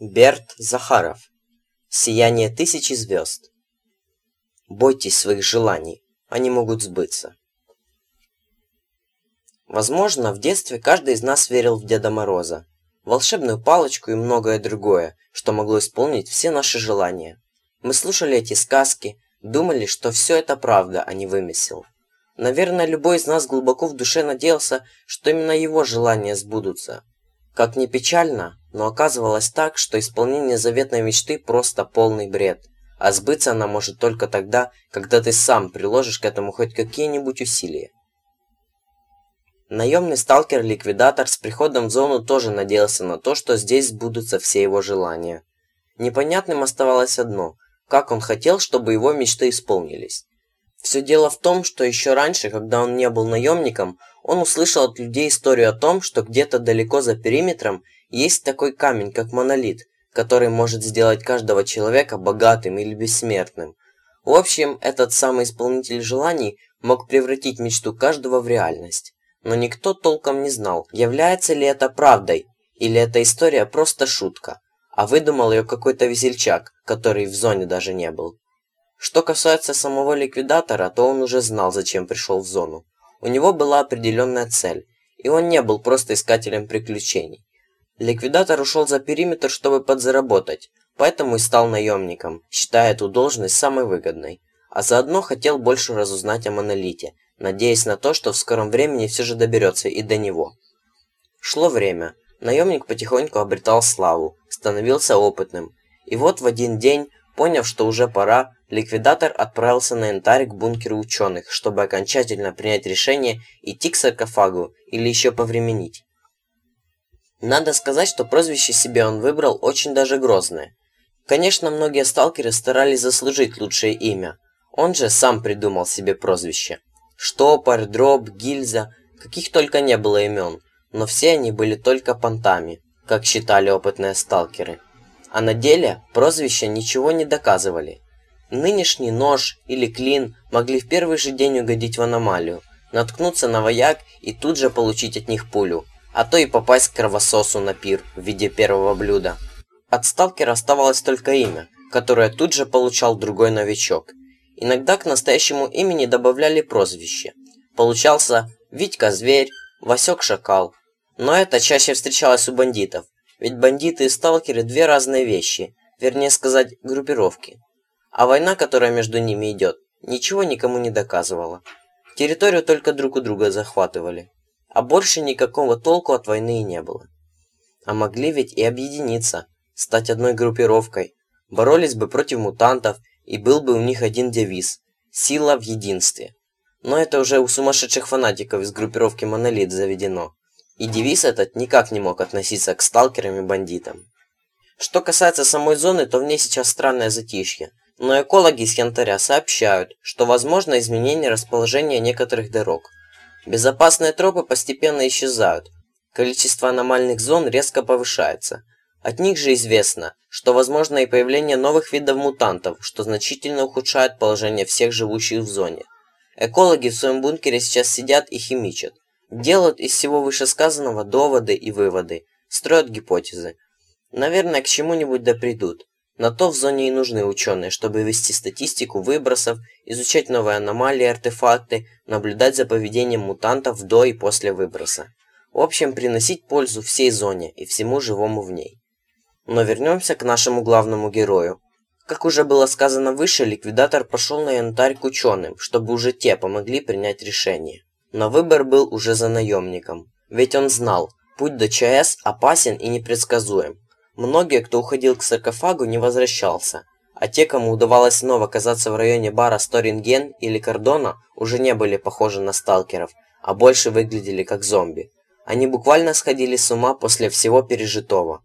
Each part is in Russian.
Берт Захаров. Сияние тысячи звезд. Бойтесь своих желаний, они могут сбыться. Возможно, в детстве каждый из нас верил в Деда Мороза, волшебную палочку и многое другое, что могло исполнить все наши желания. Мы слушали эти сказки, думали, что все это правда, а не вымысел. Наверное, любой из нас глубоко в душе надеялся, что именно его желания сбудутся. Как ни печально, но оказывалось так, что исполнение заветной мечты просто полный бред, а сбыться она может только тогда, когда ты сам приложишь к этому хоть какие-нибудь усилия. Наемный сталкер-ликвидатор с приходом в зону тоже надеялся на то, что здесь сбудутся все его желания. Непонятным оставалось одно – как он хотел, чтобы его мечты исполнились. Все дело в том, что еще раньше, когда он не был наемником, он услышал от людей историю о том, что где-то далеко за периметром есть такой камень, как монолит, который может сделать каждого человека богатым или бессмертным. В общем, этот самый исполнитель желаний мог превратить мечту каждого в реальность. Но никто толком не знал, является ли это правдой, или эта история просто шутка, а выдумал ее какой-то весельчак, который в зоне даже не был. Что касается самого ликвидатора, то он уже знал, зачем пришел в зону. У него была определенная цель, и он не был просто искателем приключений. Ликвидатор ушел за периметр, чтобы подзаработать, поэтому и стал наемником, считая эту должность самой выгодной. А заодно хотел больше разузнать о Монолите, надеясь на то, что в скором времени все же доберется и до него. Шло время. Наемник потихоньку обретал славу, становился опытным. И вот в один день, поняв, что уже пора, ликвидатор отправился на янтарь к бункеру ученых, чтобы окончательно принять решение идти к саркофагу или еще повременить. Надо сказать, что прозвище себе он выбрал очень даже грозное. Конечно, многие сталкеры старались заслужить лучшее имя. Он же сам придумал себе прозвище. Штопор, Дроб, Гильза, каких только не было имен, но все они были только понтами, как считали опытные сталкеры. А на деле прозвища ничего не доказывали. Нынешний нож или клин могли в первый же день угодить в аномалию, наткнуться на вояк и тут же получить от них пулю – а то и попасть к кровососу на пир в виде первого блюда. От сталкера оставалось только имя, которое тут же получал другой новичок. Иногда к настоящему имени добавляли прозвище. Получался Витька Зверь, Васек Шакал. Но это чаще встречалось у бандитов, ведь бандиты и сталкеры две разные вещи, вернее сказать, группировки. А война, которая между ними идет, ничего никому не доказывала. Территорию только друг у друга захватывали а больше никакого толку от войны и не было. А могли ведь и объединиться, стать одной группировкой, боролись бы против мутантов, и был бы у них один девиз – «Сила в единстве». Но это уже у сумасшедших фанатиков из группировки «Монолит» заведено. И девиз этот никак не мог относиться к сталкерам и бандитам. Что касается самой зоны, то в ней сейчас странное затишье. Но экологи из Янтаря сообщают, что возможно изменение расположения некоторых дорог – Безопасные тропы постепенно исчезают. Количество аномальных зон резко повышается. От них же известно, что возможно и появление новых видов мутантов, что значительно ухудшает положение всех живущих в зоне. Экологи в своем бункере сейчас сидят и химичат. Делают из всего вышесказанного доводы и выводы, строят гипотезы. Наверное, к чему-нибудь да придут. На то в зоне и нужны ученые, чтобы вести статистику выбросов, изучать новые аномалии артефакты, наблюдать за поведением мутантов до и после выброса. В общем, приносить пользу всей зоне и всему живому в ней. Но вернемся к нашему главному герою. Как уже было сказано выше, ликвидатор пошел на янтарь к ученым, чтобы уже те помогли принять решение. Но выбор был уже за наемником. Ведь он знал, путь до ЧАЭС опасен и непредсказуем. Многие, кто уходил к саркофагу, не возвращался, а те, кому удавалось снова оказаться в районе бара Сторинген или Кордона, уже не были похожи на сталкеров, а больше выглядели как зомби. Они буквально сходили с ума после всего пережитого.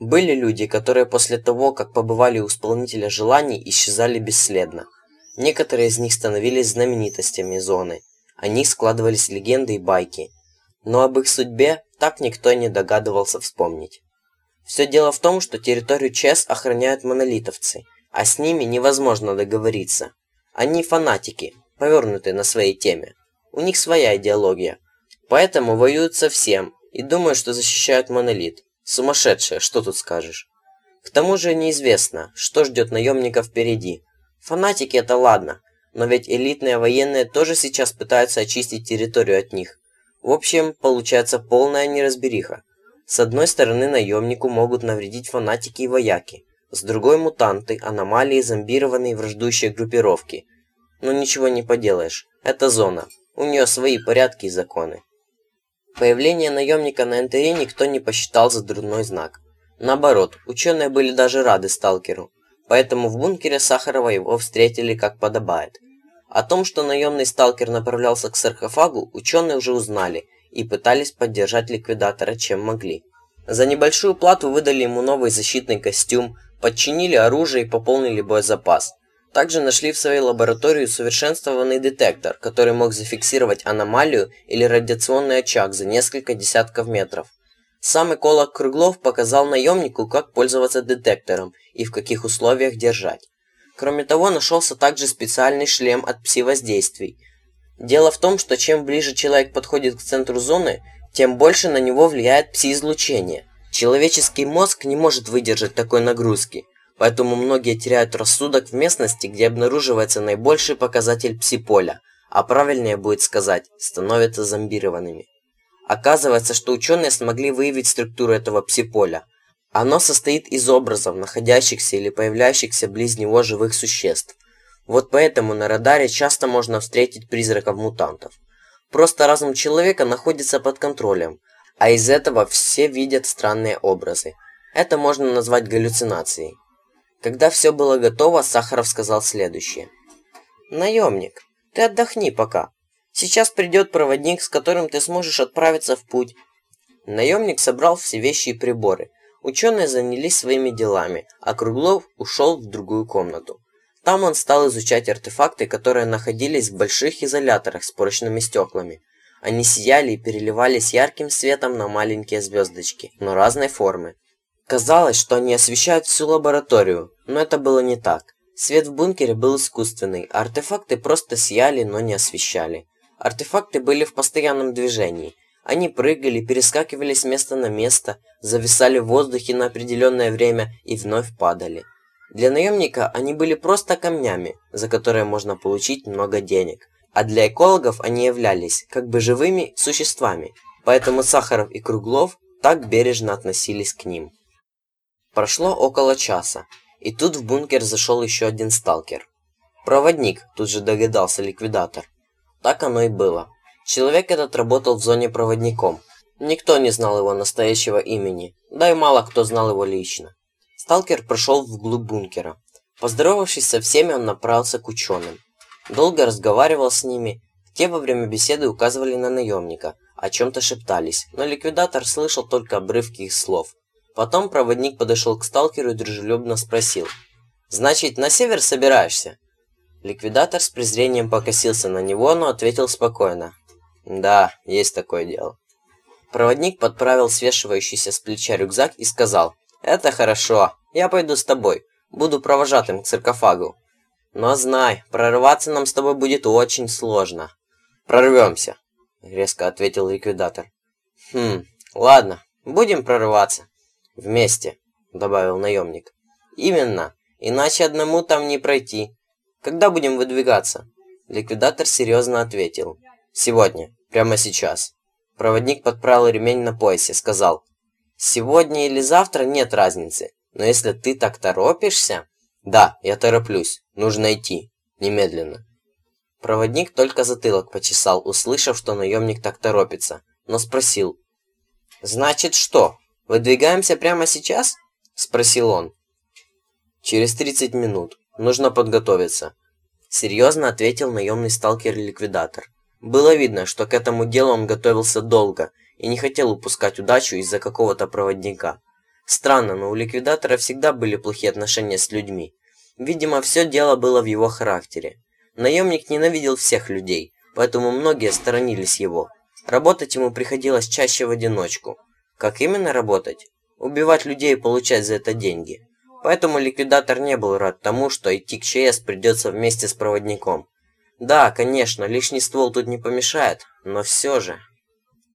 Были люди, которые после того, как побывали у исполнителя желаний, исчезали бесследно. Некоторые из них становились знаменитостями зоны. О них складывались легенды и байки. Но об их судьбе так никто не догадывался вспомнить. Все дело в том, что территорию ЧС охраняют монолитовцы, а с ними невозможно договориться. Они фанатики, повернутые на своей теме. У них своя идеология. Поэтому воюют со всем и думают, что защищают монолит. Сумасшедшие, что тут скажешь. К тому же неизвестно, что ждет наемников впереди. Фанатики это ладно, но ведь элитные военные тоже сейчас пытаются очистить территорию от них. В общем, получается полная неразбериха. С одной стороны наемнику могут навредить фанатики и вояки, с другой мутанты, аномалии, зомбированные враждующие группировки. Но ничего не поделаешь, это зона, у нее свои порядки и законы. Появление наемника на НТР никто не посчитал за дурной знак. Наоборот, ученые были даже рады сталкеру, поэтому в бункере Сахарова его встретили как подобает. О том, что наемный сталкер направлялся к саркофагу, ученые уже узнали и пытались поддержать ликвидатора чем могли. За небольшую плату выдали ему новый защитный костюм, подчинили оружие и пополнили боезапас. Также нашли в своей лаборатории усовершенствованный детектор, который мог зафиксировать аномалию или радиационный очаг за несколько десятков метров. Сам эколог Круглов показал наемнику, как пользоваться детектором и в каких условиях держать. Кроме того, нашелся также специальный шлем от пси-воздействий. Дело в том, что чем ближе человек подходит к центру зоны, тем больше на него влияет пси-излучение. Человеческий мозг не может выдержать такой нагрузки, Поэтому многие теряют рассудок в местности, где обнаруживается наибольший показатель псиполя, а правильнее будет сказать, становятся зомбированными. Оказывается, что ученые смогли выявить структуру этого псиполя. Оно состоит из образов, находящихся или появляющихся близ него живых существ. Вот поэтому на радаре часто можно встретить призраков мутантов. Просто разум человека находится под контролем, а из этого все видят странные образы. Это можно назвать галлюцинацией. Когда все было готово, Сахаров сказал следующее. «Наемник, ты отдохни пока. Сейчас придет проводник, с которым ты сможешь отправиться в путь». Наемник собрал все вещи и приборы. Ученые занялись своими делами, а Круглов ушел в другую комнату. Там он стал изучать артефакты, которые находились в больших изоляторах с прочными стеклами. Они сияли и переливались ярким светом на маленькие звездочки, но разной формы. Казалось, что они освещают всю лабораторию, но это было не так. Свет в бункере был искусственный, а артефакты просто сияли, но не освещали. Артефакты были в постоянном движении. Они прыгали, перескакивали с места на место, зависали в воздухе на определенное время и вновь падали. Для наемника они были просто камнями, за которые можно получить много денег. А для экологов они являлись как бы живыми существами, поэтому Сахаров и Круглов так бережно относились к ним. Прошло около часа, и тут в бункер зашел еще один сталкер. «Проводник», тут же догадался ликвидатор. Так оно и было. Человек этот работал в зоне проводником. Никто не знал его настоящего имени, да и мало кто знал его лично. Сталкер прошел вглубь бункера. Поздоровавшись со всеми, он направился к ученым. Долго разговаривал с ними. Те во время беседы указывали на наемника, о чем-то шептались, но ликвидатор слышал только обрывки их слов. Потом проводник подошел к сталкеру и дружелюбно спросил. «Значит, на север собираешься?» Ликвидатор с презрением покосился на него, но ответил спокойно. «Да, есть такое дело». Проводник подправил свешивающийся с плеча рюкзак и сказал. «Это хорошо. Я пойду с тобой. Буду провожатым к саркофагу. Но знай, прорваться нам с тобой будет очень сложно». «Прорвемся», — резко ответил ликвидатор. «Хм, ладно, будем прорываться. «Вместе», — добавил наемник. «Именно. Иначе одному там не пройти. Когда будем выдвигаться?» Ликвидатор серьезно ответил. «Сегодня. Прямо сейчас». Проводник подправил ремень на поясе, сказал. «Сегодня или завтра нет разницы. Но если ты так торопишься...» «Да, я тороплюсь. Нужно идти. Немедленно». Проводник только затылок почесал, услышав, что наемник так торопится, но спросил. «Значит что? «Выдвигаемся прямо сейчас?» – спросил он. «Через 30 минут. Нужно подготовиться», – серьезно ответил наемный сталкер-ликвидатор. Было видно, что к этому делу он готовился долго и не хотел упускать удачу из-за какого-то проводника. Странно, но у ликвидатора всегда были плохие отношения с людьми. Видимо, все дело было в его характере. Наемник ненавидел всех людей, поэтому многие сторонились его. Работать ему приходилось чаще в одиночку – как именно работать? Убивать людей и получать за это деньги. Поэтому ликвидатор не был рад тому, что идти к ЧС придется вместе с проводником. Да, конечно, лишний ствол тут не помешает, но все же...